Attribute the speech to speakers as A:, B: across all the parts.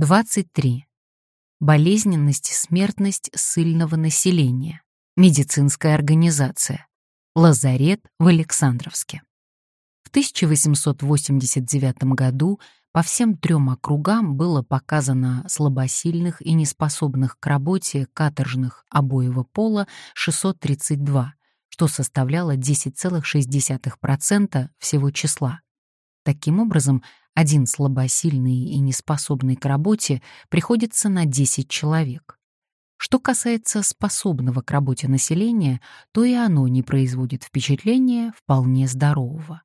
A: 23. Болезненность и смертность ссыльного населения. Медицинская организация. Лазарет в Александровске. В 1889 году по всем трем округам было показано слабосильных и неспособных к работе каторжных обоего пола 632, что составляло 10,6% всего числа. Таким образом, один слабосильный и неспособный к работе приходится на 10 человек. Что касается способного к работе населения, то и оно не производит впечатления вполне здорового.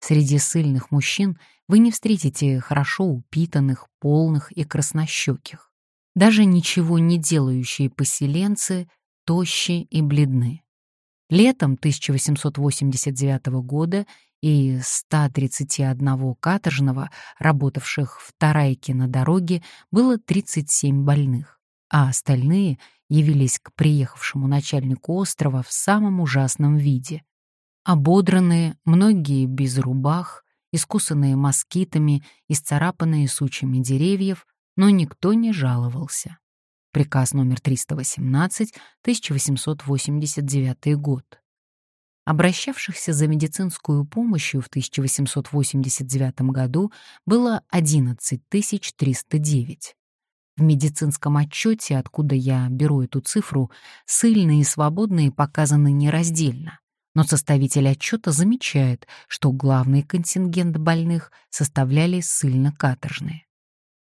A: Среди сильных мужчин вы не встретите хорошо упитанных, полных и краснощеких. Даже ничего не делающие поселенцы тощи и бледны. Летом 1889 года и 131 каторжного, работавших в Тарайке на дороге, было 37 больных, а остальные явились к приехавшему начальнику острова в самом ужасном виде. Ободранные, многие без рубах, искусанные москитами, исцарапанные сучьями деревьев, но никто не жаловался. Приказ номер 318, 1889 год. Обращавшихся за медицинскую помощью в 1889 году было 11 309. В медицинском отчете, откуда я беру эту цифру, сыльные и свободные показаны нераздельно. Но составитель отчета замечает, что главный контингент больных составляли ссыльно-каторжные.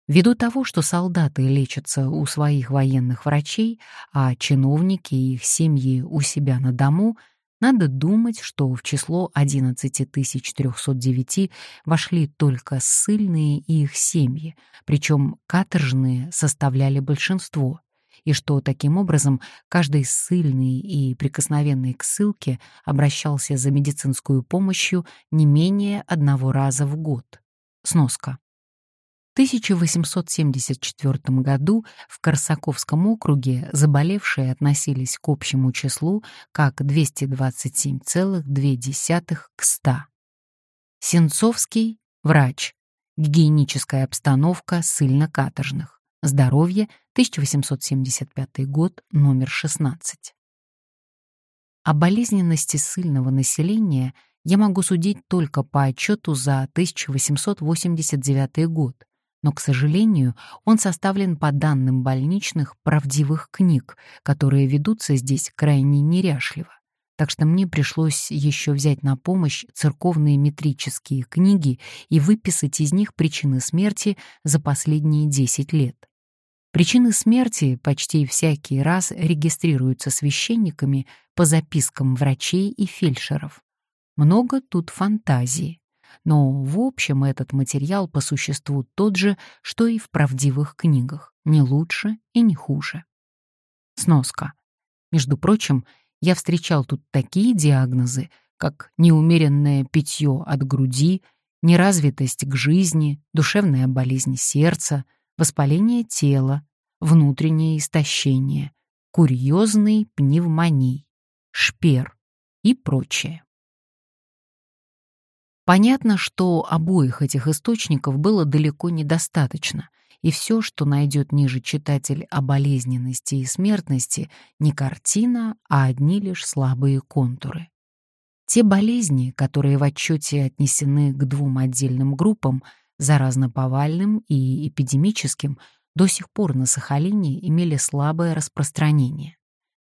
A: Ввиду того, что солдаты лечатся у своих военных врачей, а чиновники и их семьи у себя на дому — надо думать, что в число 11309 вошли только ссыльные и их семьи, причем каторжные составляли большинство, и что таким образом каждый ссыльный и прикосновенный к ссылке обращался за медицинскую помощью не менее одного раза в год. Сноска. 1874 году в Корсаковском округе заболевшие относились к общему числу как 227,2 к 100. Сенцовский — врач. Гигиеническая обстановка ссыльно-каторжных. Здоровье, 1875 год, номер 16. О болезненности ссыльного населения я могу судить только по отчету за 1889 год, но, к сожалению, он составлен по данным больничных правдивых книг, которые ведутся здесь крайне неряшливо. Так что мне пришлось еще взять на помощь церковные метрические книги и выписать из них причины смерти за последние 10 лет. Причины смерти почти всякий раз регистрируются священниками по запискам врачей и фельдшеров. Много тут фантазии но в общем этот материал по существу тот же, что и в правдивых книгах, не лучше и не хуже. Сноска. Между прочим, я встречал тут такие диагнозы, как неумеренное питье от груди, неразвитость к жизни, душевная болезнь сердца, воспаление тела, внутреннее истощение, курьезный пневмоний, шпер и прочее. Понятно, что обоих этих источников было далеко недостаточно, и все, что найдет ниже читатель о болезненности и смертности, не картина, а одни лишь слабые контуры. Те болезни, которые в отчете отнесены к двум отдельным группам, заразно-повальным и эпидемическим, до сих пор на Сахалине имели слабое распространение.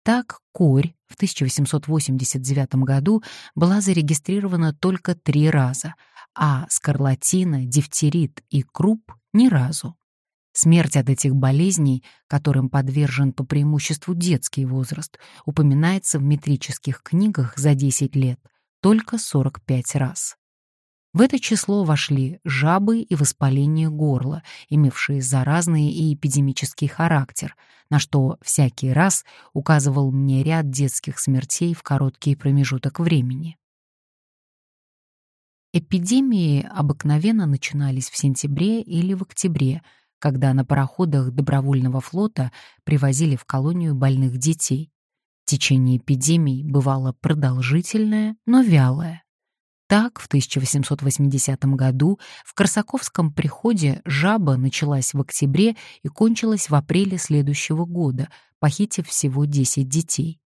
A: Так, корь в 1889 году была зарегистрирована только три раза, а скарлатина, дифтерит и круп — ни разу. Смерть от этих болезней, которым подвержен по преимуществу детский возраст, упоминается в метрических книгах за 10 лет только 45 раз. В это число вошли жабы и воспаление горла, имевшие заразный и эпидемический характер, на что всякий раз указывал мне ряд детских смертей в короткий промежуток времени. Эпидемии обыкновенно начинались в сентябре или в октябре, когда на пароходах добровольного флота привозили в колонию больных детей. Течение эпидемий бывало продолжительное, но вялое. Так, в 1880 году в Корсаковском приходе жаба началась в октябре и кончилась в апреле следующего года, похитив всего 10 детей.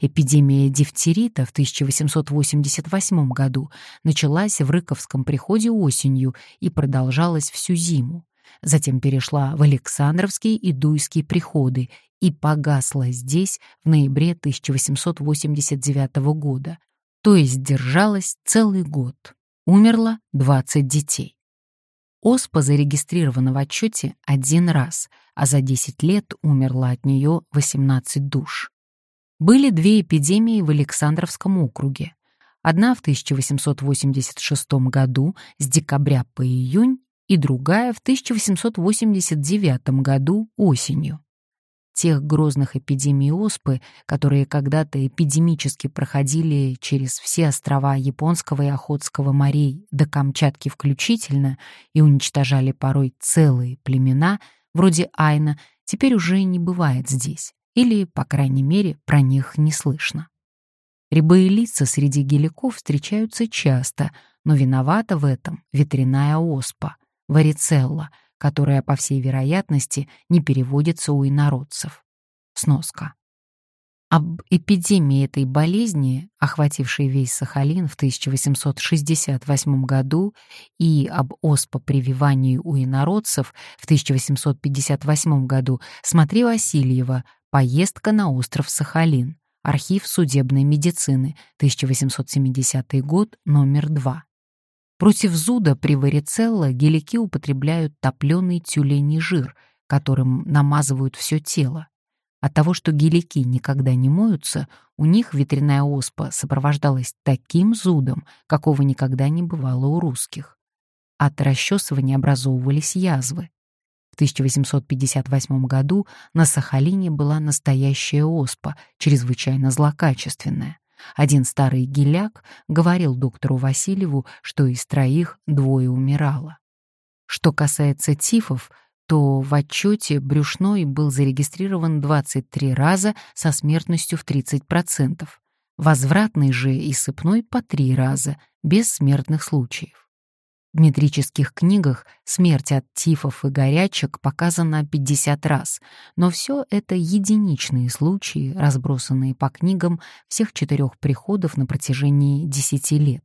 A: Эпидемия дифтерита в 1888 году началась в Рыковском приходе осенью и продолжалась всю зиму. Затем перешла в Александровский и Дуйский приходы и погасла здесь в ноябре 1889 года, то есть держалась целый год. Умерло 20 детей. Оспа зарегистрирована в отчете один раз, а за 10 лет умерло от нее 18 душ. Были две эпидемии в Александровском округе. Одна в 1886 году с декабря по июнь и другая в 1889 году осенью. Тех грозных эпидемий оспы, которые когда-то эпидемически проходили через все острова Японского и Охотского морей до Камчатки включительно и уничтожали порой целые племена, вроде Айна, теперь уже не бывает здесь или, по крайней мере, про них не слышно. Рябые лица среди геликов встречаются часто, но виновата в этом ветряная оспа, варицелла, которая, по всей вероятности, не переводится у инородцев. Сноска. Об эпидемии этой болезни, охватившей весь Сахалин в 1868 году, и об оспопрививании у инородцев в 1858 году смотри Васильева Поездка на остров Сахалин. Архив судебной медицины. 1870 год, номер 2. Против зуда при варицелло гелики употребляют топленый тюленей жир, которым намазывают все тело. От того, что гелики никогда не моются, у них ветряная оспа сопровождалась таким зудом, какого никогда не бывало у русских. От расчесывания образовывались язвы. В 1858 году на Сахалине была настоящая оспа, чрезвычайно злокачественная. Один старый геляк говорил доктору Васильеву, что из троих двое умирало. Что касается тифов, то в отчете брюшной был зарегистрирован 23 раза со смертностью в 30%, возвратный же и сыпной по 3 раза, без смертных случаев. В метрических книгах смерть от тифов и горячек показана 50 раз, но все это единичные случаи, разбросанные по книгам всех четырех приходов на протяжении 10 лет.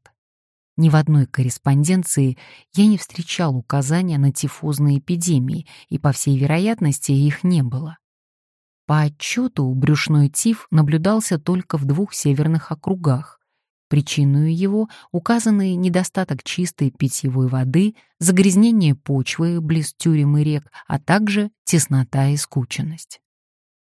A: Ни в одной корреспонденции я не встречал указания на тифозные эпидемии, и, по всей вероятности, их не было. По отчету брюшной тиф наблюдался только в двух северных округах, Причиной его указаны недостаток чистой питьевой воды, загрязнение почвы близ тюрем и рек, а также теснота и скученность.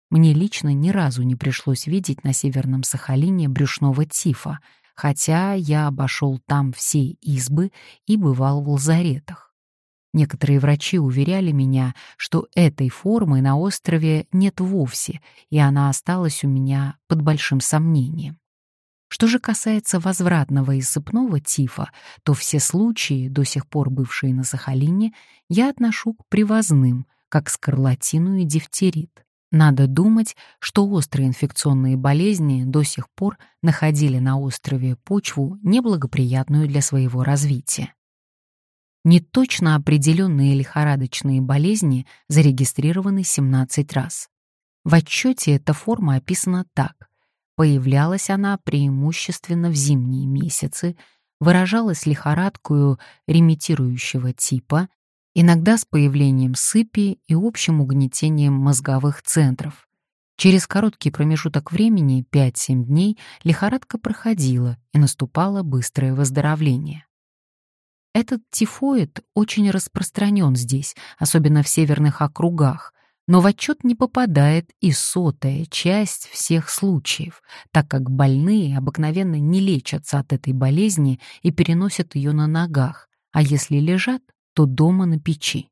A: Мне лично ни разу не пришлось видеть на Северном Сахалине брюшного тифа, хотя я обошел там все избы и бывал в лазаретах. Некоторые врачи уверяли меня, что этой формы на острове нет вовсе, и она осталась у меня под большим сомнением. Что же касается возвратного и сыпного тифа, то все случаи, до сих пор бывшие на Сахалине, я отношу к привозным, как скарлатину и дифтерит. Надо думать, что острые инфекционные болезни до сих пор находили на острове почву, неблагоприятную для своего развития. Неточно определенные лихорадочные болезни зарегистрированы 17 раз. В отчете эта форма описана так. Появлялась она преимущественно в зимние месяцы, выражалась лихорадкою ремитирующего типа, иногда с появлением сыпи и общим угнетением мозговых центров. Через короткий промежуток времени, 5-7 дней, лихорадка проходила и наступало быстрое выздоровление. Этот тифоид очень распространен здесь, особенно в северных округах, но в отчет не попадает и сотая часть всех случаев, так как больные обыкновенно не лечатся от этой болезни и переносят ее на ногах, а если лежат, то дома на печи.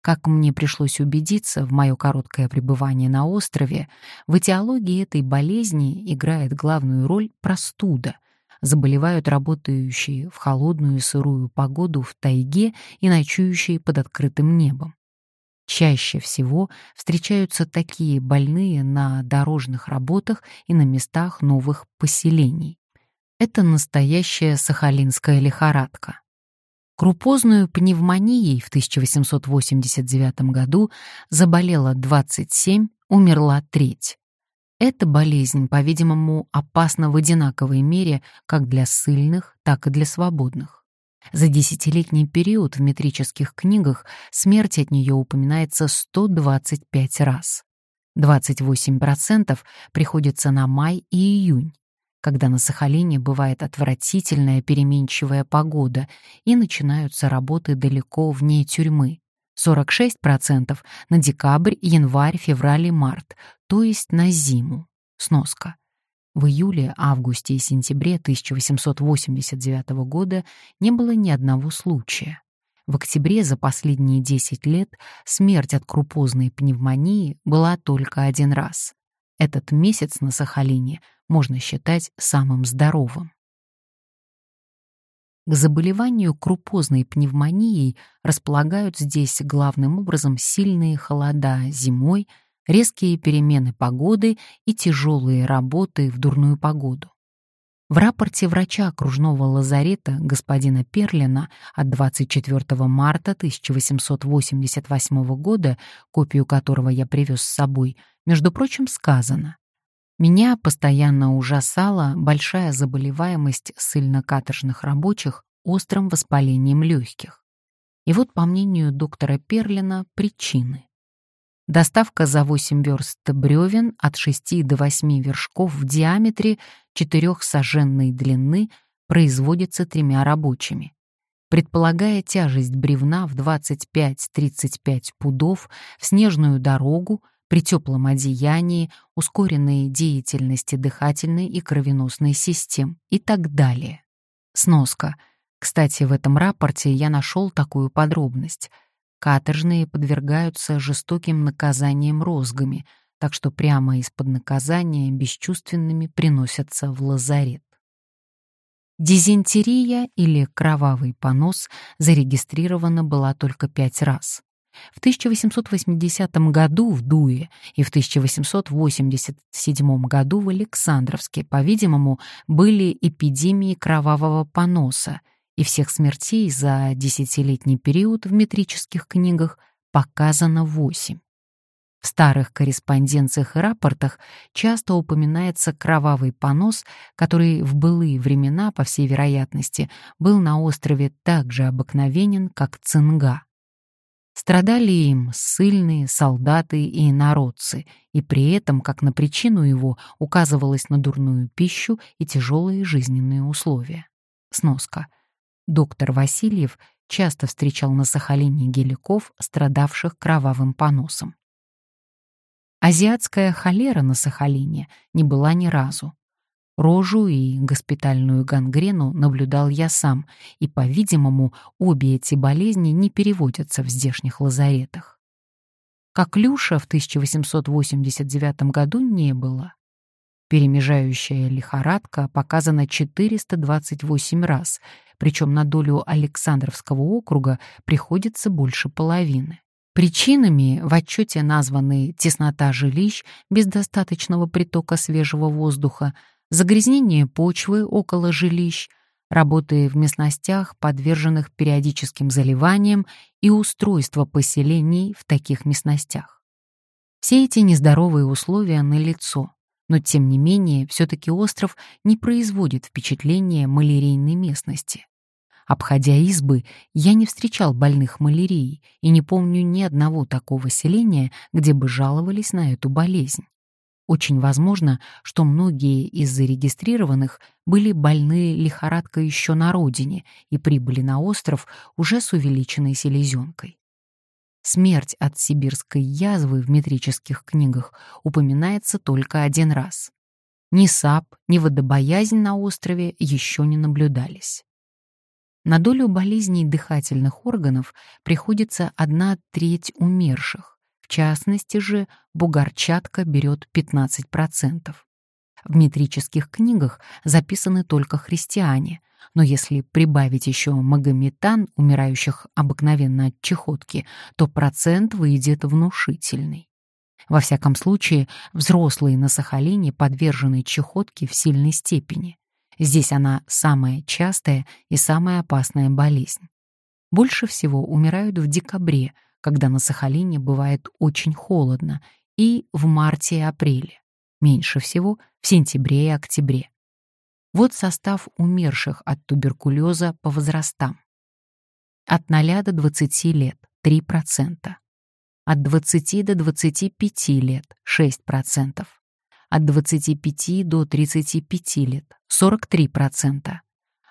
A: Как мне пришлось убедиться в мое короткое пребывание на острове, в этиологии этой болезни играет главную роль простуда. Заболевают работающие в холодную и сырую погоду в тайге и ночующие под открытым небом. Чаще всего встречаются такие больные на дорожных работах и на местах новых поселений. Это настоящая сахалинская лихорадка. Крупозную пневмонией в 1889 году заболела 27, умерла треть. Эта болезнь, по-видимому, опасна в одинаковой мере как для ссыльных, так и для свободных. За десятилетний период в метрических книгах смерть от нее упоминается 125 раз. 28% приходится на май и июнь, когда на Сахалине бывает отвратительная переменчивая погода и начинаются работы далеко вне тюрьмы. 46% на декабрь, январь, февраль и март, то есть на зиму. Сноска. В июле, августе и сентябре 1889 года не было ни одного случая. В октябре за последние 10 лет смерть от крупозной пневмонии была только один раз. Этот месяц на Сахалине можно считать самым здоровым. К заболеванию крупозной пневмонией располагают здесь главным образом сильные холода зимой, резкие перемены погоды и тяжелые работы в дурную погоду. В рапорте врача окружного лазарета господина Перлина от 24 марта 1888 года, копию которого я привез с собой, между прочим, сказано меня постоянно ужасала большая заболеваемость ссыльно-каторжных рабочих острым воспалением легких. И вот, по мнению доктора Перлина, причины. Доставка за 8 верст бревен от 6 до 8 вершков в диаметре 4 саженной длины производится тремя рабочими. Предполагая тяжесть бревна в 25-35 пудов в снежную дорогу, при теплом одеянии, ускоренной деятельности дыхательной и кровеносной систем и так далее. Сноска. Кстати, в этом рапорте я нашел такую подробность. Каторжные подвергаются жестоким наказаниям розгами, так что прямо из-под наказания бесчувственными приносятся в лазарет. Дизентерия или кровавый понос зарегистрирована была только пять раз. В 1880 году в Дуе и в 1887 году в Александровске, по-видимому, были эпидемии кровавого поноса, и всех смертей за десятилетний период в метрических книгах показано восемь. В старых корреспонденциях и рапортах часто упоминается кровавый понос, который в былые времена, по всей вероятности, был на острове так же обыкновенен, как цинга. Страдали им ссыльные, солдаты и народцы, и при этом, как на причину его, указывалось на дурную пищу и тяжелые жизненные условия. Сноска. Доктор Васильев часто встречал на Сахалине геликов, страдавших кровавым поносом. Азиатская холера на Сахалине не была ни разу. Рожу и госпитальную гангрену наблюдал я сам, и, по-видимому, обе эти болезни не переводятся в здешних лазаретах. Коклюша в 1889 году не было. Перемежающая лихорадка показана 428 раз, причем на долю Александровского округа приходится больше половины. Причинами в отчете названы теснота жилищ без достаточного притока свежего воздуха, загрязнение почвы около жилищ, работы в местностях, подверженных периодическим заливаниям и устройство поселений в таких местностях. Все эти нездоровые условия налицо, но тем не менее все-таки остров не производит впечатления малярийной местности. Обходя избы, я не встречал больных малярией и не помню ни одного такого селения, где бы жаловались на эту болезнь. Очень возможно, что многие из зарегистрированных были больны лихорадкой еще на родине и прибыли на остров уже с увеличенной селезенкой. Смерть от сибирской язвы в метрических книгах упоминается только один раз. Ни сап, ни водобоязнь на острове еще не наблюдались. На долю болезней дыхательных органов приходится одна треть умерших, в частности же бугорчатка берет 15%. В метрических книгах записаны только христиане, но если прибавить еще магометан, умирающих обыкновенно от чахотки, то процент выйдет внушительный. Во всяком случае, взрослые на Сахалине подвержены чехотке в сильной степени. Здесь она самая частая и самая опасная болезнь. Больше всего умирают в декабре, когда на Сахалине бывает очень холодно, и в марте и апреле. Меньше всего в сентябре и октябре. Вот состав умерших от туберкулеза по возрастам. От 0 до 20 лет 3%. От 20 до 25 лет 6%. От 25 до 35 лет 43%.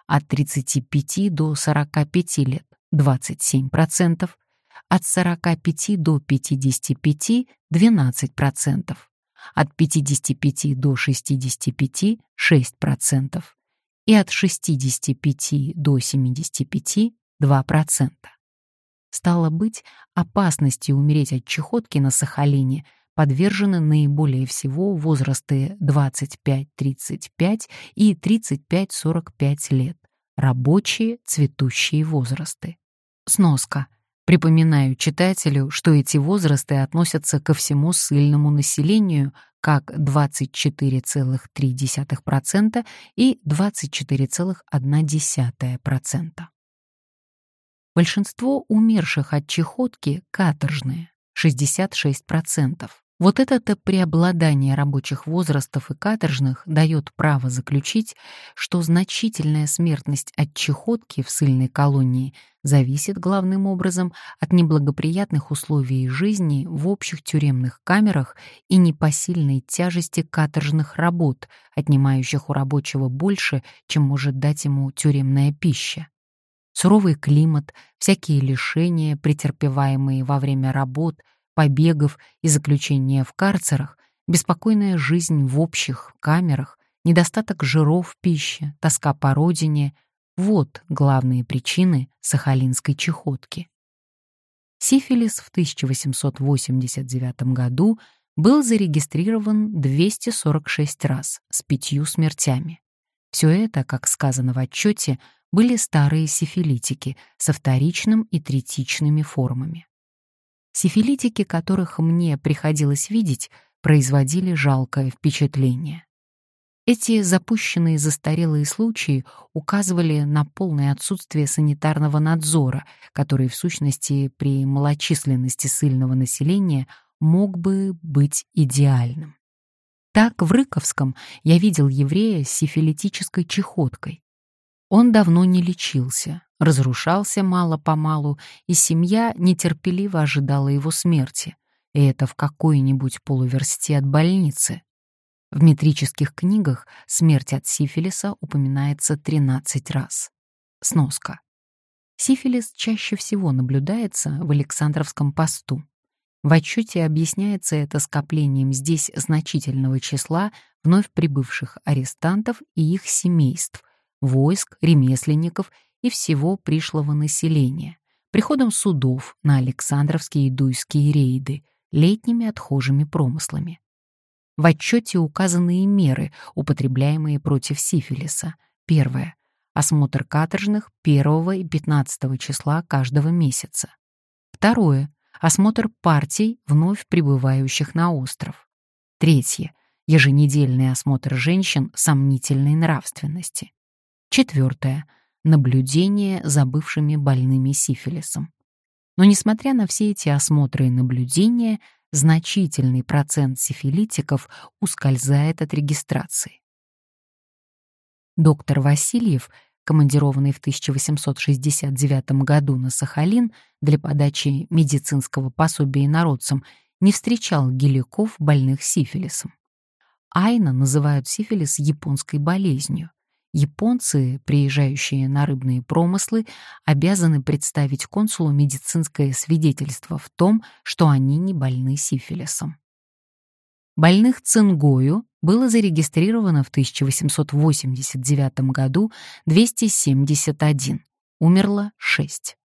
A: От 35 до 45 лет 27%. От 45 до 55 12% от 55 до 65 — 6%, и от 65 до 75 — 2%. Стало быть, опасности умереть от чехотки на Сахалине подвержены наиболее всего возрасты 25-35 и 35-45 лет, рабочие цветущие возрасты. Сноска. Припоминаю читателю, что эти возрасты относятся ко всему ссыльному населению как 24,3% и 24,1%. Большинство умерших от чехотки каторжные — 66%. Вот это-то преобладание рабочих возрастов и каторжных дает право заключить, что значительная смертность от чехотки в ссыльной колонии зависит главным образом от неблагоприятных условий жизни в общих тюремных камерах и непосильной тяжести каторжных работ, отнимающих у рабочего больше, чем может дать ему тюремная пища. Суровый климат, всякие лишения, претерпеваемые во время работ — побегов и заключения в карцерах, беспокойная жизнь в общих камерах, недостаток жиров в пище, тоска по родине — вот главные причины сахалинской чехотки. Сифилис в 1889 году был зарегистрирован 246 раз с пятью смертями. Все это, как сказано в отчете, были старые сифилитики со вторичным и третичными формами. Сифилитики, которых мне приходилось видеть, производили жалкое впечатление. Эти запущенные застарелые случаи указывали на полное отсутствие санитарного надзора, который в сущности при малочисленности сильного населения мог бы быть идеальным. Так в Рыковском я видел еврея с сифилитической чехоткой. Он давно не лечился, разрушался мало-помалу, и семья нетерпеливо ожидала его смерти, и это в какой-нибудь полуверсте от больницы. В метрических книгах смерть от сифилиса упоминается 13 раз. Сноска. Сифилис чаще всего наблюдается в Александровском посту. В отчете объясняется это скоплением здесь значительного числа вновь прибывших арестантов и их семейств, войск, ремесленников и всего пришлого населения, приходом судов на Александровские и Дуйские рейды, летними отхожими промыслами. В отчете указаны и меры, употребляемые против сифилиса. Первое. Осмотр каторжных 1 и 15 числа каждого месяца. Второе. Осмотр партий, вновь прибывающих на остров. Третье. Еженедельный осмотр женщин сомнительной нравственности. Четвертое. Наблюдение за бывшими больными сифилисом. Но несмотря на все эти осмотры и наблюдения, значительный процент сифилитиков ускользает от регистрации. Доктор Васильев, командированный в 1869 году на Сахалин для подачи медицинского пособия народцам, не встречал геликов, больных сифилисом. Айна называют сифилис японской болезнью. Японцы, приезжающие на рыбные промыслы, обязаны представить консулу медицинское свидетельство в том, что они не больны сифилисом. Больных цингою было зарегистрировано в 1889 году 271, умерло 6.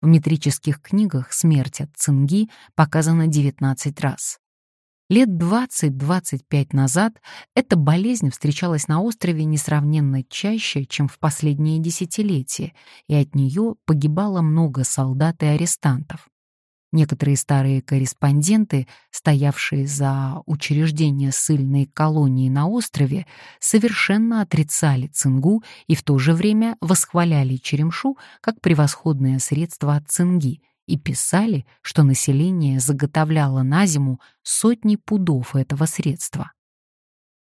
A: В метрических книгах смерть от цинги показана 19 раз. Лет 20-25 назад эта болезнь встречалась на острове несравненно чаще, чем в последние десятилетия, и от нее погибало много солдат и арестантов. Некоторые старые корреспонденты, стоявшие за учреждение ссыльной колонии на острове, совершенно отрицали цингу и в то же время восхваляли черемшу как превосходное средство от цинги и писали, что население заготовляло на зиму сотни пудов этого средства.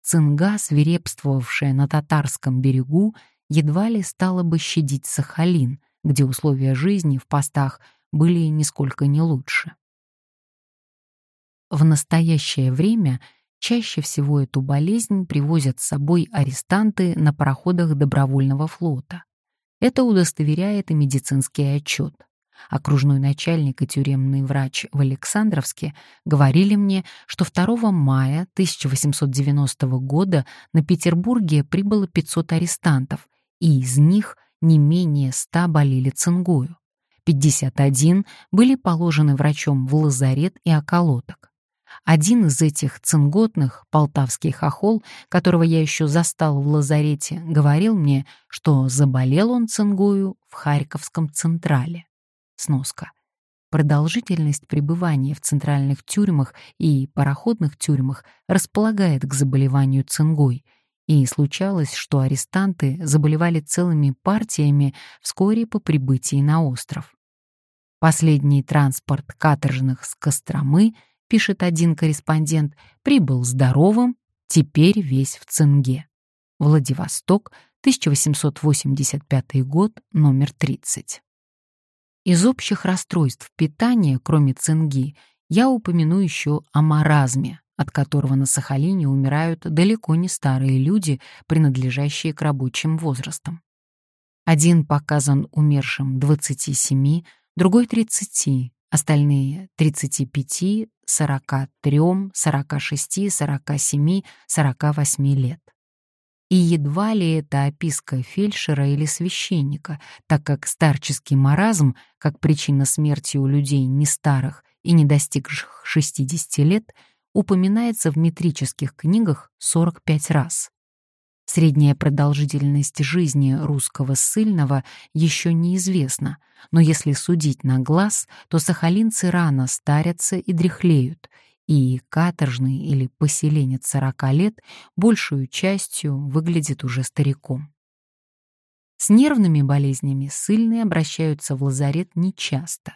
A: Цинга, свирепствовавшая на татарском берегу, едва ли стала бы щадить Сахалин, где условия жизни в постах – были нисколько не лучше. В настоящее время чаще всего эту болезнь привозят с собой арестанты на пароходах добровольного флота. Это удостоверяет и медицинский отчет. Окружной начальник и тюремный врач в Александровске говорили мне, что 2 мая 1890 года на Петербурге прибыло 500 арестантов, и из них не менее 100 болели цингою. 51 были положены врачом в лазарет и околоток. Один из этих цинготных, полтавский хохол, которого я еще застал в лазарете, говорил мне, что заболел он цингою в Харьковском Централе. Сноска. Продолжительность пребывания в центральных тюрьмах и пароходных тюрьмах располагает к заболеванию цингой, и случалось, что арестанты заболевали целыми партиями вскоре по прибытии на остров. Последний транспорт каторжных с Костромы, пишет один корреспондент, прибыл здоровым, теперь весь в цинге. Владивосток, 1885 год, номер 30. Из общих расстройств питания, кроме цинги, я упомяну еще о маразме, от которого на Сахалине умирают далеко не старые люди, принадлежащие к рабочим возрастам. Один показан умершим 27, другой 30, остальные 35, 43, 46, 47, 48 лет. И едва ли это описка фельдшера или священника, так как старческий маразм, как причина смерти у людей не старых и не достигших 60 лет, упоминается в метрических книгах 45 раз. Средняя продолжительность жизни русского ссыльного еще неизвестна, но если судить на глаз, то сахалинцы рано старятся и дряхлеют, и каторжный или поселенец 40 лет большую частью выглядит уже стариком. С нервными болезнями ссыльные обращаются в лазарет нечасто.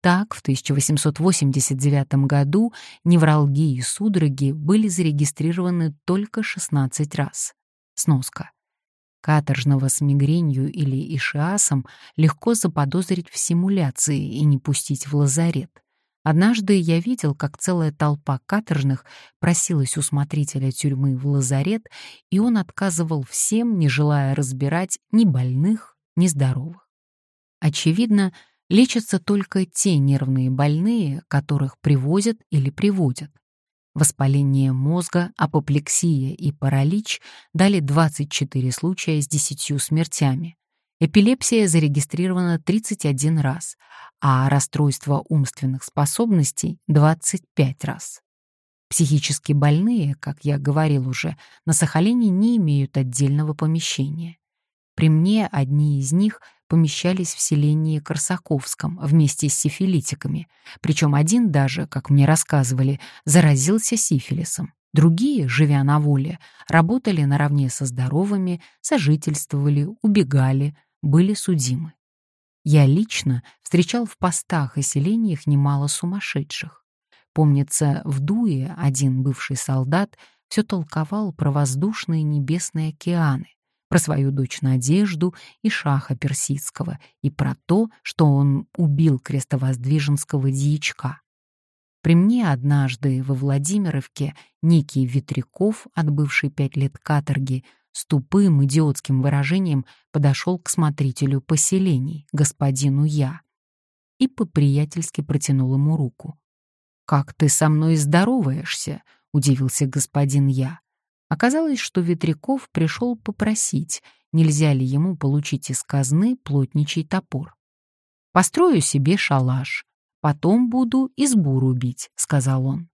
A: Так, в 1889 году невралгии и судороги были зарегистрированы только 16 раз. Сноска. Каторжного с мигренью или ишиасом легко заподозрить в симуляции и не пустить в лазарет. Однажды я видел, как целая толпа каторжных просилась у смотрителя тюрьмы в лазарет, и он отказывал всем, не желая разбирать ни больных, ни здоровых. Очевидно, лечатся только те нервные больные, которых привозят или приводят. Воспаление мозга, апоплексия и паралич дали 24 случая с 10 смертями. Эпилепсия зарегистрирована 31 раз, а расстройство умственных способностей — 25 раз. Психически больные, как я говорил уже, на Сахалине не имеют отдельного помещения. При мне одни из них — помещались в селении Корсаковском вместе с сифилитиками, причем один даже, как мне рассказывали, заразился сифилисом. Другие, живя на воле, работали наравне со здоровыми, сожительствовали, убегали, были судимы. Я лично встречал в постах и селениях немало сумасшедших. Помнится, в Дуе один бывший солдат все толковал про воздушные небесные океаны, про свою дочь Надежду и Шаха Персидского, и про то, что он убил крестовоздвиженского дьячка. При мне однажды во Владимировке некий Ветряков, отбывший пять лет каторги, с тупым идиотским выражением подошел к смотрителю поселений, господину Я, и по-приятельски протянул ему руку. «Как ты со мной здороваешься?» — удивился господин Я. Оказалось, что Ветряков пришел попросить, нельзя ли ему получить из казны плотничий топор. «Построю себе шалаш, потом буду избу рубить», — сказал он.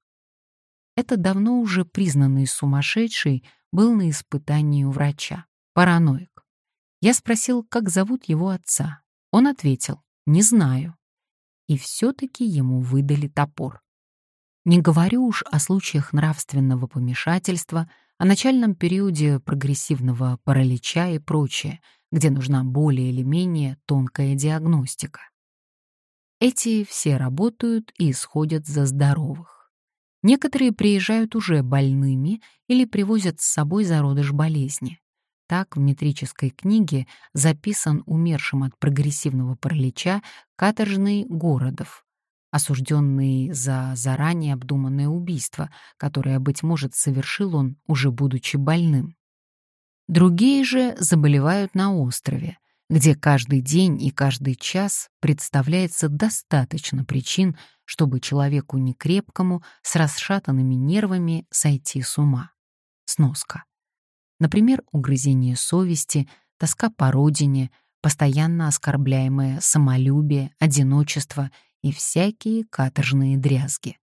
A: Это давно уже признанный сумасшедший был на испытании у врача, параноик. Я спросил, как зовут его отца. Он ответил, не знаю. и все-таки ему выдали топор. Не говорю уж о случаях нравственного помешательства, о начальном периоде прогрессивного паралича и прочее, где нужна более или менее тонкая диагностика. Эти все работают и исходят за здоровых. Некоторые приезжают уже больными или привозят с собой зародыш болезни. Так в метрической книге записан умершим от прогрессивного паралича каторжный Городов, осужденный за заранее обдуманное убийство, которое, быть может, совершил он, уже будучи больным. Другие же заболевают на острове, где каждый день и каждый час представляется достаточно причин, чтобы человеку некрепкому с расшатанными нервами сойти с ума. Сноска. Например, угрызение совести, тоска по родине, постоянно оскорбляемое самолюбие, одиночество и всякие каторжные дрязги.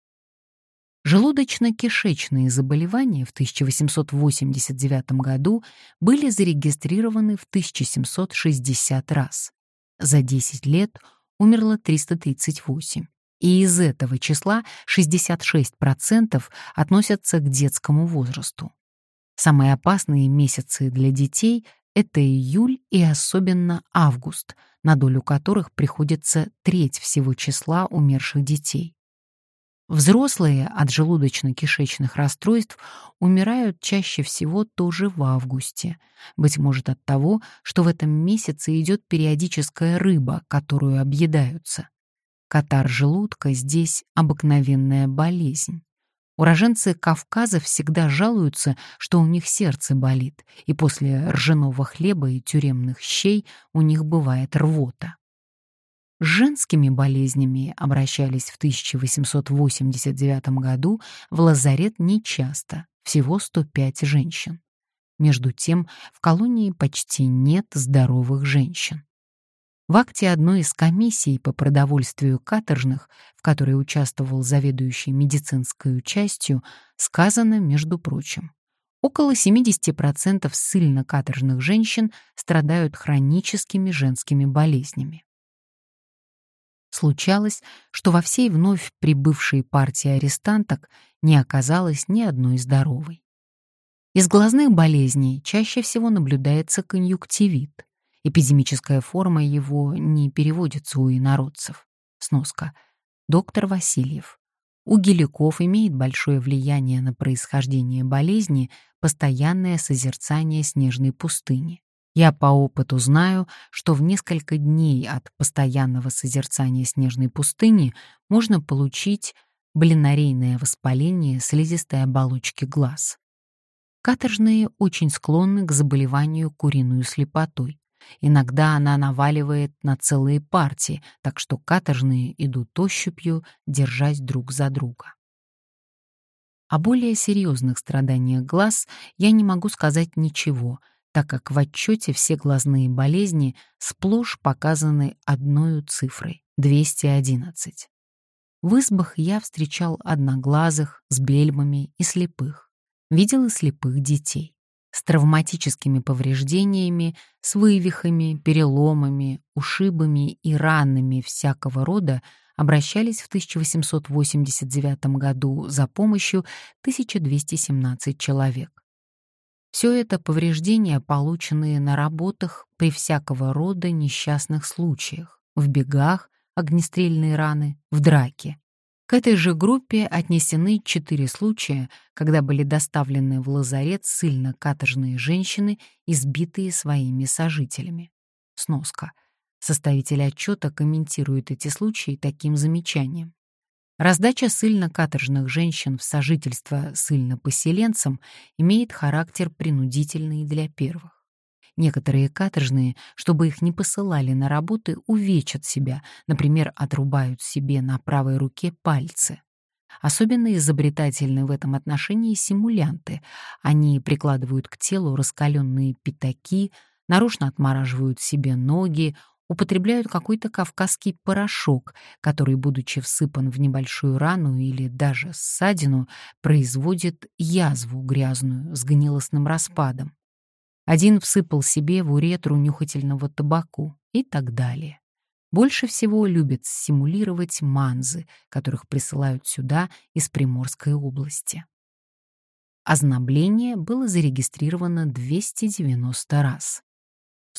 A: Желудочно-кишечные заболевания в 1889 году были зарегистрированы в 1760 раз. За 10 лет умерло 338. И из этого числа 66% относятся к детскому возрасту. Самые опасные месяцы для детей — это июль и особенно август, на долю которых приходится треть всего числа умерших детей. Взрослые от желудочно-кишечных расстройств умирают чаще всего тоже в августе, быть может от того, что в этом месяце идет периодическая рыба, которую объедаются. Катар желудка здесь обыкновенная болезнь. Уроженцы Кавказа всегда жалуются, что у них сердце болит, и после ржаного хлеба и тюремных щей у них бывает рвота. С женскими болезнями обращались в 1889 году в лазарет нечасто, всего 105 женщин. Между тем, в колонии почти нет здоровых женщин. В акте одной из комиссий по продовольствию каторжных, в которой участвовал заведующий медицинской частью, сказано, между прочим, около 70% ссыльно-каторжных женщин страдают хроническими женскими болезнями. Случалось, что во всей вновь прибывшей партии арестанток не оказалось ни одной здоровой. Из глазных болезней чаще всего наблюдается конъюнктивит, Эпидемическая форма его не переводится у инородцев. Сноска. Доктор Васильев. У геликов имеет большое влияние на происхождение болезни постоянное созерцание снежной пустыни. Я по опыту знаю, что в несколько дней от постоянного созерцания снежной пустыни можно получить блинарейное воспаление слизистой оболочки глаз. Каторжные очень склонны к заболеванию куриной слепотой. Иногда она наваливает на целые партии, так что каторжные идут ощупью, держась друг за друга. О более серьезных страданиях глаз я не могу сказать ничего, так как в отчете все глазные болезни сплошь показаны одной цифрой — 211. В избах я встречал одноглазых, с бельмами и слепых. Видел и слепых детей с травматическими повреждениями, с вывихами, переломами, ушибами и ранами всякого рода обращались в 1889 году за помощью 1217 человек. Все это повреждения, полученные на работах при всякого рода несчастных случаях, в бегах, огнестрельные раны, в драке. К этой же группе отнесены четыре случая, когда были доставлены в лазарет ссыльно-каторжные женщины, избитые своими сожителями. Сноска. Составитель отчета комментирует эти случаи таким замечанием. Раздача ссыльно-каторжных женщин в сожительство ссыльно-поселенцам имеет характер принудительный для первых. Некоторые каторжные, чтобы их не посылали на работы, увечат себя, например, отрубают себе на правой руке пальцы. Особенно изобретательны в этом отношении симулянты. Они прикладывают к телу раскаленные пятаки, нарочно отмораживают себе ноги, употребляют какой-то кавказский порошок, который, будучи всыпан в небольшую рану или даже ссадину, производит язву грязную с гнилостным распадом. Один всыпал себе в уретру нюхательного табаку и так далее. больше всего любят симулировать манзы, которых присылают сюда из Приморской области. Ознобление было зарегистрировано 290 раз.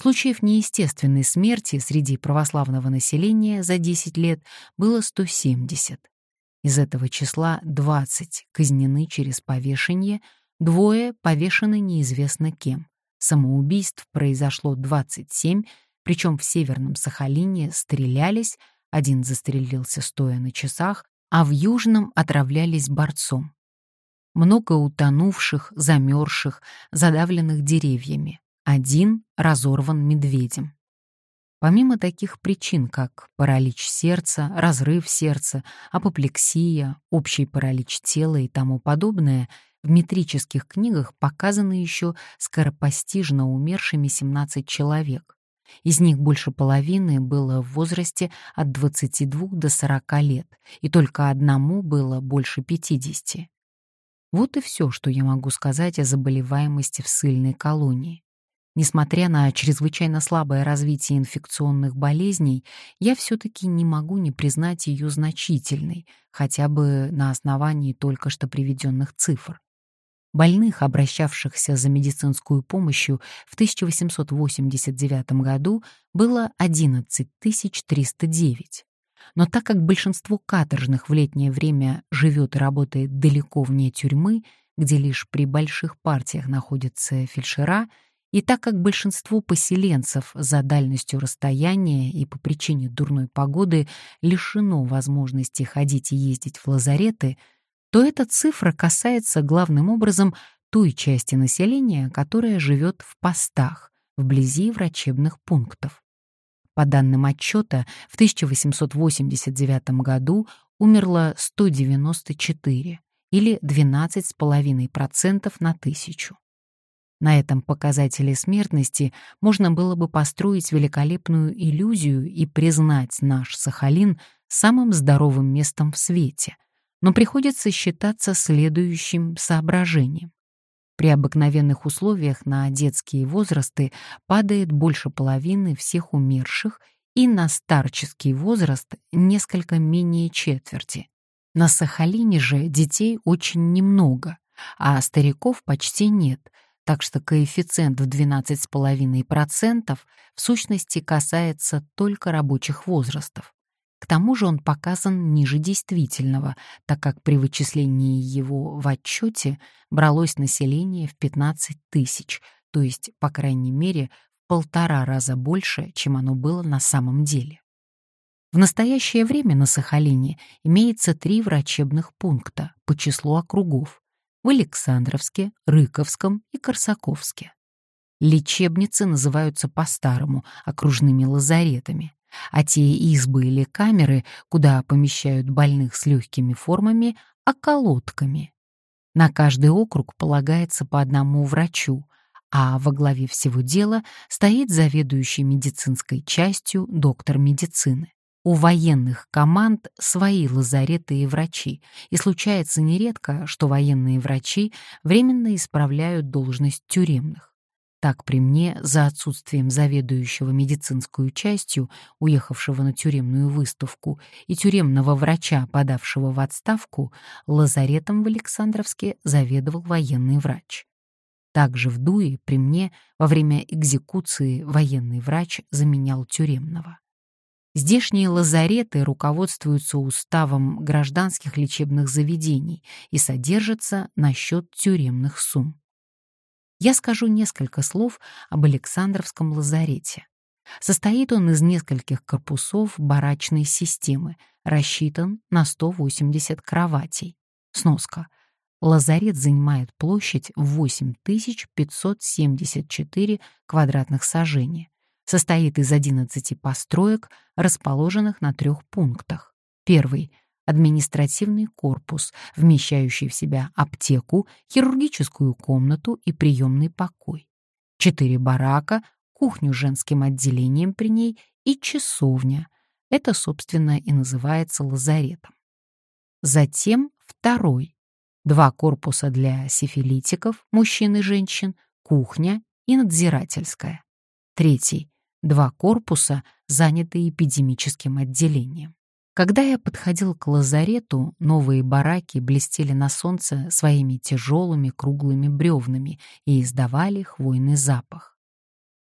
A: Случаев неестественной смерти среди православного населения за 10 лет было 170. Из этого числа 20 казнены через повешение, двое повешены неизвестно кем. Самоубийств произошло 27, причем в Северном Сахалине стрелялись, один застрелился стоя на часах, а в Южном отравлялись борцом много утонувших, замерзших, задавленных деревьями. Один разорван медведем. Помимо таких причин, как паралич сердца, разрыв сердца, апоплексия, общий паралич тела и тому подобное, в метрических книгах показаны еще скоропостижно умершими 17 человек. Из них больше половины было в возрасте от 22 до 40 лет, и только одному было больше 50. Вот и все, что я могу сказать о заболеваемости в ссыльной колонии. Несмотря на чрезвычайно слабое развитие инфекционных болезней, я все-таки не могу не признать ее значительной, хотя бы на основании только что приведенных цифр. Больных, обращавшихся за медицинскую помощью в 1889 году, было 11 309. Но так как большинство каторжных в летнее время живет и работает далеко вне тюрьмы, где лишь при больших партиях находятся фельдшера, и так как большинство поселенцев за дальностью расстояния и по причине дурной погоды лишено возможности ходить и ездить в лазареты, то эта цифра касается главным образом той части населения, которая живет в постах, вблизи врачебных пунктов. По данным отчета, в 1889 году умерло 194 или 12,5% на тысячу. На этом показателе смертности можно было бы построить великолепную иллюзию и признать наш Сахалин самым здоровым местом в свете, но приходится считаться следующим соображением. При обыкновенных условиях на детские возрасты падает больше половины всех умерших и на старческий возраст несколько менее четверти. На Сахалине же детей очень немного, а стариков почти нет, так что коэффициент в 12,5% в сущности касается только рабочих возрастов. К тому же он показан ниже действительного, так как при вычислении его в отчете бралось население в 15 тысяч, то есть, по крайней мере, в полтора раза больше, чем оно было на самом деле. В настоящее время на Сахалине имеется три врачебных пункта по числу округов в Александровске, Рыковском и Корсаковске. Лечебницы называются по-старому окружными лазаретами, а те избы или камеры, куда помещают больных с легкими формами, околотками. На каждый округ полагается по одному врачу, а во главе всего дела стоит заведующий медицинской частью доктор медицины. У военных команд свои лазареты и врачи, и случается нередко, что военные врачи временно исправляют должность тюремных. Так при мне, за отсутствием заведующего медицинскую частью, уехавшего на тюремную выставку, и тюремного врача, подавшего в отставку, лазаретом в Александровске заведовал военный врач. Также в Дуе при мне во время экзекуции военный врач заменял тюремного. Здешние лазареты руководствуются уставом гражданских лечебных заведений и содержатся на счет тюремных сумм я скажу несколько слов об Александровском лазарете. Состоит он из нескольких корпусов барачной системы, рассчитан на 180 кроватей. Сноска. Лазарет занимает площадь 8574 квадратных сажений. Состоит из 11 построек, расположенных на трех пунктах. Первый административный корпус, вмещающий в себя аптеку, хирургическую комнату и приемный покой. Четыре барака, кухню с женским отделением при ней и часовня. Это, собственно, и называется лазаретом. Затем второй. Два корпуса для сифилитиков, мужчин и женщин, кухня и надзирательская. Третий. Два корпуса заняты эпидемическим отделением. Когда я подходил к лазарету, новые бараки блестели на солнце своими тяжелыми круглыми бревнами и издавали хвойный запах.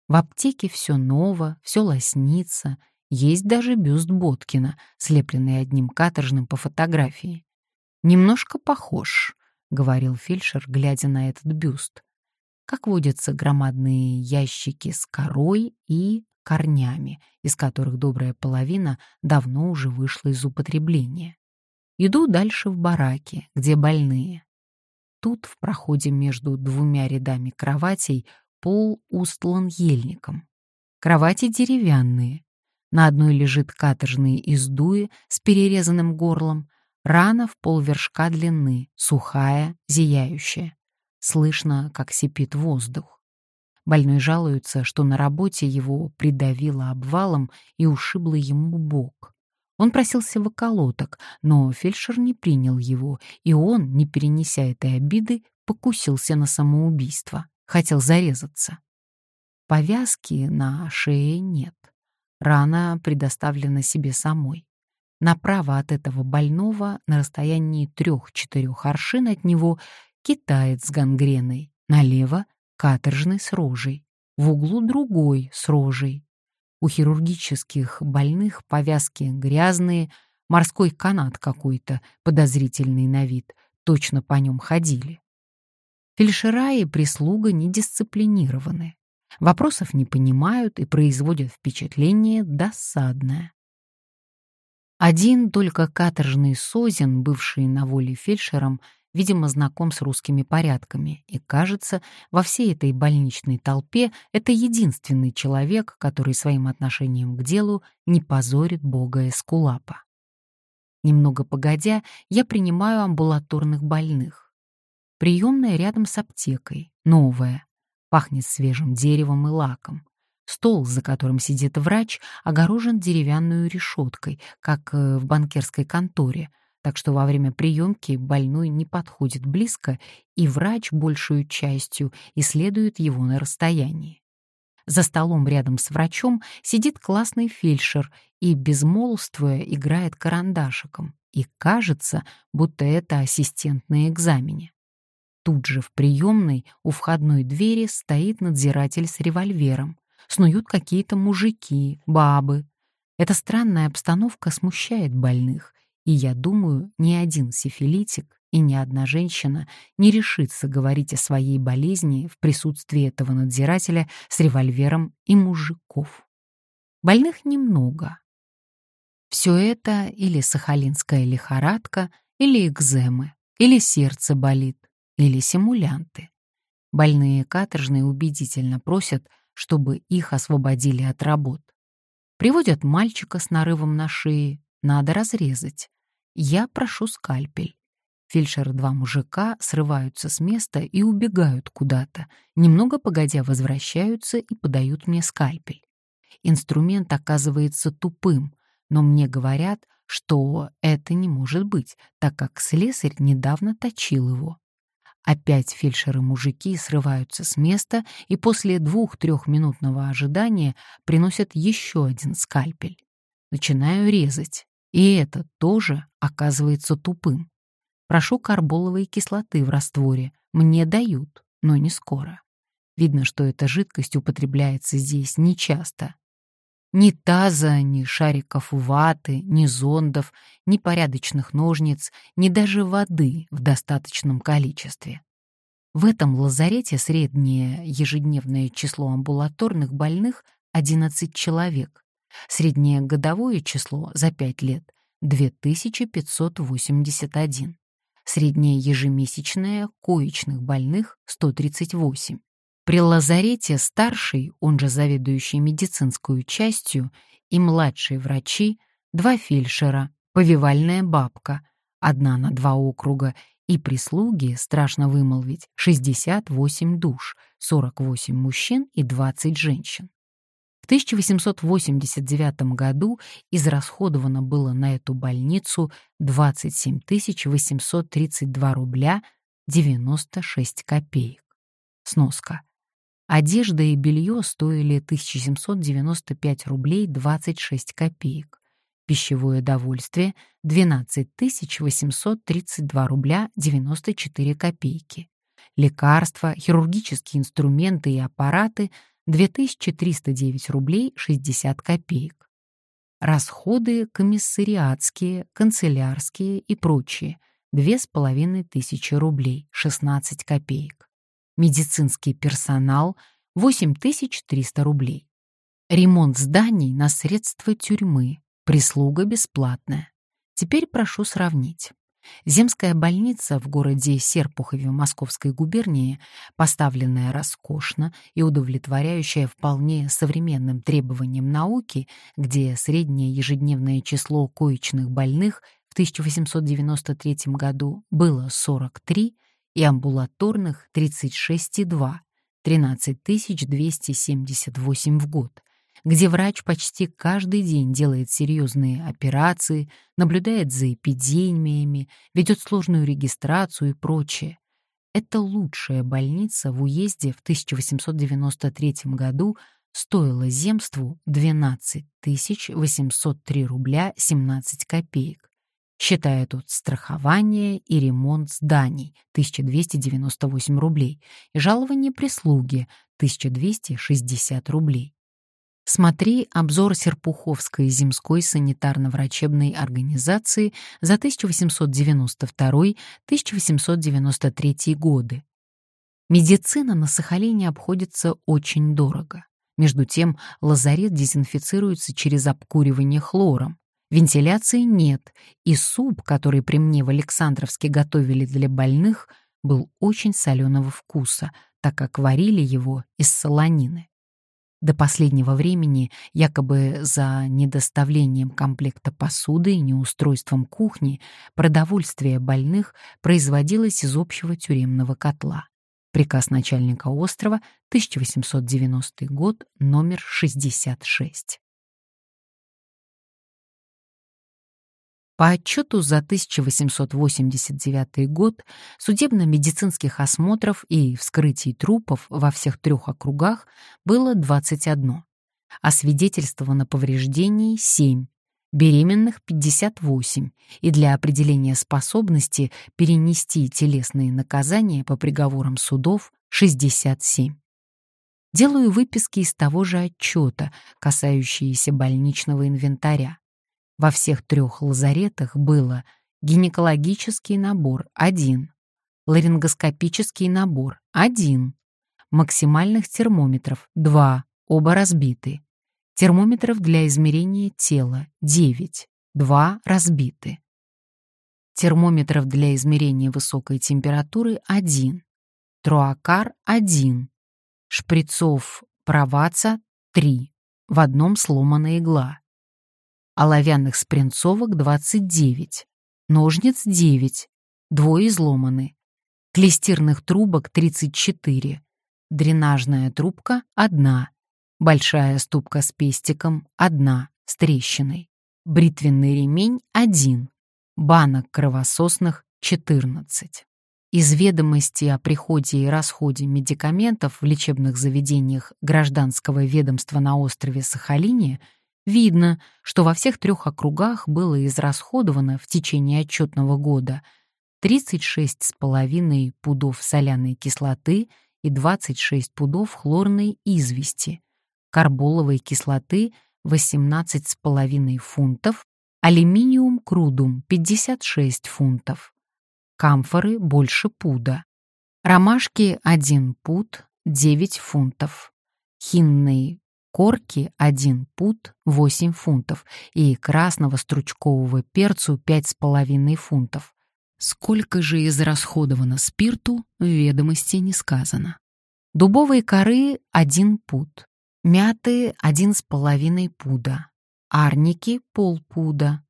A: В аптеке все ново, все лоснится, есть даже бюст Боткина, слепленный одним каторжным по фотографии. «Немножко похож», — говорил фельдшер, глядя на этот бюст. Как водятся громадные ящики с корой и корнями, из которых добрая половина давно уже вышла из употребления. Иду дальше в бараки, где больные. Тут, в проходе между двумя рядами кроватей, пол устлан ельником. Кровати деревянные. На одной лежит каторжный издуи с перерезанным горлом, рана в полвершка длины, сухая, зияющая. Слышно, как сипит воздух. Больной жалуется, что на работе его придавило обвалом и ушибло ему бок. Он просился в околоток, но фельдшер не принял его, и он, не перенеся этой обиды, покусился на самоубийство, хотел зарезаться. Повязки на шее нет. Рана предоставлена себе самой. Направо от этого больного, на расстоянии трех-четырех аршин от него, китаец с гангреной, налево каторжный с рожей, в углу другой с рожей. У хирургических больных повязки грязные, морской канат какой-то, подозрительный на вид, точно по нем ходили. Фельдшера и прислуга недисциплинированы. Вопросов не понимают и производят впечатление досадное. Один только каторжный Созин, бывший на воле фельдшером, видимо, знаком с русскими порядками, и, кажется, во всей этой больничной толпе это единственный человек, который своим отношением к делу не позорит бога Эскулапа. Немного погодя, я принимаю амбулаторных больных. Приемная рядом с аптекой, новая, пахнет свежим деревом и лаком. Стол, за которым сидит врач, огорожен деревянной решеткой, как э, в банкерской конторе — так что во время приемки больной не подходит близко, и врач большую частью исследует его на расстоянии. За столом рядом с врачом сидит классный фельдшер и, безмолвствуя, играет карандашиком, и кажется, будто это ассистент на экзамене. Тут же в приемной у входной двери стоит надзиратель с револьвером. Снуют какие-то мужики, бабы. Эта странная обстановка смущает больных, и я думаю, ни один сифилитик и ни одна женщина не решится говорить о своей болезни в присутствии этого надзирателя с револьвером и мужиков. Больных немного. Все это или сахалинская лихорадка, или экземы, или сердце болит, или симулянты. Больные каторжные убедительно просят, чтобы их освободили от работ. Приводят мальчика с нарывом на шее, надо разрезать. Я прошу скальпель. Фельдшер два мужика срываются с места и убегают куда-то. Немного погодя возвращаются и подают мне скальпель. Инструмент оказывается тупым, но мне говорят, что это не может быть, так как слесарь недавно точил его. Опять фельдшеры-мужики срываются с места и после двух-трехминутного ожидания приносят еще один скальпель. Начинаю резать. И это тоже оказывается тупым. Прошу карболовой кислоты в растворе. Мне дают, но не скоро. Видно, что эта жидкость употребляется здесь нечасто. Ни таза, ни шариков ваты, ни зондов, ни порядочных ножниц, ни даже воды в достаточном количестве. В этом лазарете среднее ежедневное число амбулаторных больных — 11 человек, Среднее годовое число за 5 лет — 2581. Среднее ежемесячное коечных больных — 138. При лазарете старший, он же заведующий медицинскую частью, и младшие врачи, два фельдшера, повивальная бабка, одна на два округа, и прислуги, страшно вымолвить, 68 душ, 48 мужчин и 20 женщин. В 1889 году израсходовано было на эту больницу 27 832 рубля 96 копеек. Сноска. Одежда и белье стоили 1795 рублей 26 копеек. Пищевое довольствие — 12 832 рубля 94 копейки. Лекарства, хирургические инструменты и аппараты — 2309 рублей 60 копеек. Расходы комиссариатские, канцелярские и прочие — 2500 рублей 16 копеек. Медицинский персонал — 8300 рублей. Ремонт зданий на средства тюрьмы Прислуга бесплатная. Теперь прошу сравнить. Земская больница в городе Серпухове Московской губернии, поставленная роскошно и удовлетворяющая вполне современным требованиям науки, где среднее ежедневное число коечных больных в 1893 году было 43 и амбулаторных 36,2, 13 278 в год, где врач почти каждый день делает серьезные операции, наблюдает за эпидемиями, ведет сложную регистрацию и прочее. Это лучшая больница в уезде в 1893 году стоила земству 12 803 рубля 17 копеек, считая тут страхование и ремонт зданий 1298 рублей и жалование прислуги 1260 рублей. Смотри обзор Серпуховской земской санитарно-врачебной организации за 1892-1893 годы. Медицина на Сахалине обходится очень дорого. Между тем, лазарет дезинфицируется через обкуривание хлором. Вентиляции нет, и суп, который при мне в Александровске готовили для больных, был очень соленого вкуса, так как варили его из солонины. До последнего времени, якобы за недоставлением комплекта посуды и неустройством кухни, продовольствие больных производилось из общего тюремного котла. Приказ начальника острова, 1890 год, номер 66. По отчету за 1889 год судебно-медицинских осмотров и вскрытий трупов во всех трех округах было 21, а свидетельствовано повреждений — 7, беременных — 58, и для определения способности перенести телесные наказания по приговорам судов — 67. Делаю выписки из того же отчета, касающиеся больничного инвентаря. Во всех трех лазаретах было гинекологический набор — один, ларингоскопический набор — один, максимальных термометров — два, оба разбиты, термометров для измерения тела — девять, два разбиты, термометров для измерения высокой температуры — один, труакар — один, шприцов проваца — три, в одном сломана игла, оловянных спринцовок 29, ножниц 9, двое изломаны, клестирных трубок 34, дренажная трубка 1, большая ступка с пестиком 1, с трещиной, бритвенный ремень 1, банок кровососных 14. Из ведомости о приходе и расходе медикаментов в лечебных заведениях гражданского ведомства на острове Сахалине – Видно, что во всех трех округах было израсходовано в течение отчетного года 36,5 пудов соляной кислоты и 26 пудов хлорной извести, карболовой кислоты 18,5 фунтов, алюминиум крудум 56 фунтов, камфоры больше пуда, ромашки 1 пуд 9 фунтов, хинные корки 1 пуд 8 фунтов и красного стручкового перцу 5,5 фунтов. Сколько же израсходовано спирту, в ведомости не сказано. Дубовые коры 1 пуд, мяты 1,5 пуда, арники — полпуда,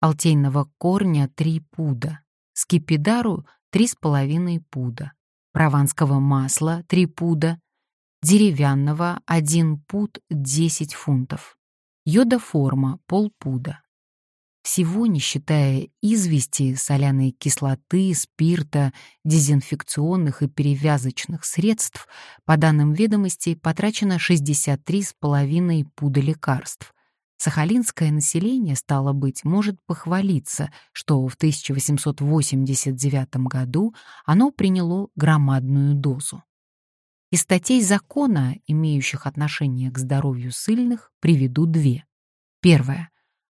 A: алтейного корня 3 пуда, скипидару 3,5 пуда, прованского масла 3 пуда, деревянного 1 пуд 10 фунтов, йодоформа полпуда. Всего, не считая извести, соляной кислоты, спирта, дезинфекционных и перевязочных средств, по данным ведомостей, потрачено 63,5 пуда лекарств. Сахалинское население, стало быть, может похвалиться, что в 1889 году оно приняло громадную дозу. Из статей закона, имеющих отношение к здоровью сильных, приведу две. Первое.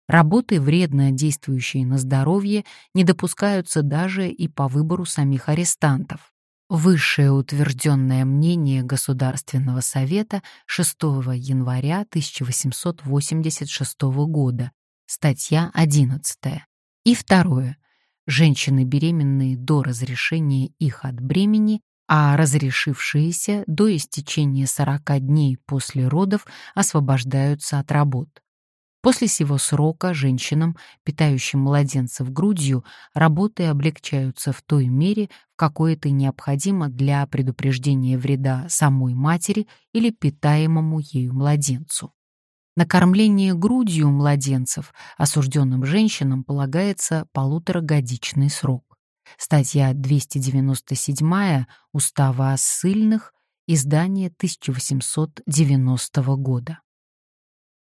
A: Работы, вредно действующие на здоровье, не допускаются даже и по выбору самих арестантов. Высшее утвержденное мнение Государственного совета 6 января 1886 года, статья 11. И второе. Женщины беременные до разрешения их от бремени, а разрешившиеся до истечения 40 дней после родов освобождаются от работ. После сего срока женщинам, питающим младенцев грудью, работы облегчаются в той мере, в какой это необходимо для предупреждения вреда самой матери или питаемому ею младенцу. На кормление грудью младенцев осужденным женщинам полагается полуторагодичный срок. Статья 297 Устава о ссыльных, издание 1890 года.